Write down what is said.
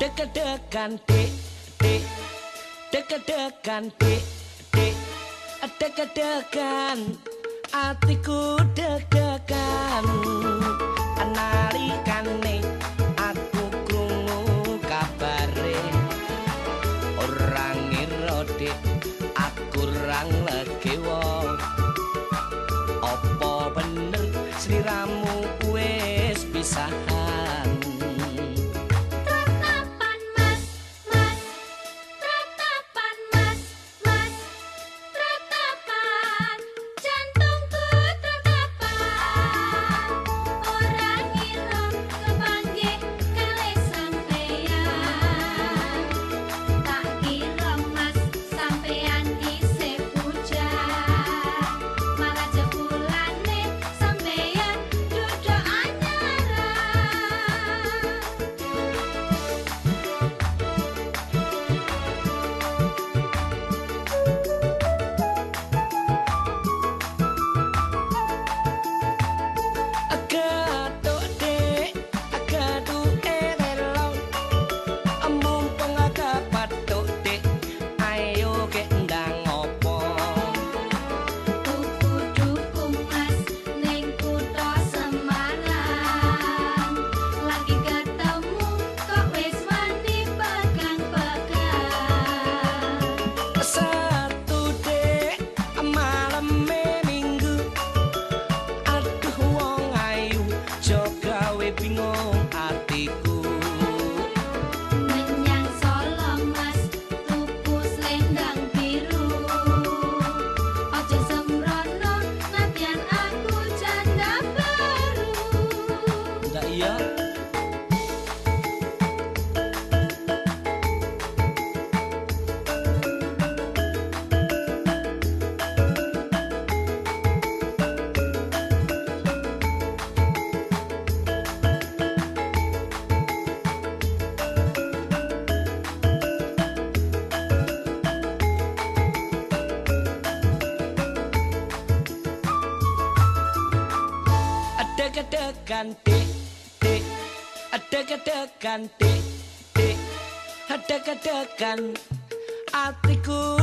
Deg-degan dik, dik. Deg-degan dik, dik. Deg-degan atiku Adeg-adegan tik tik Adeg-adegan tik tik Adeg-adegan hatiku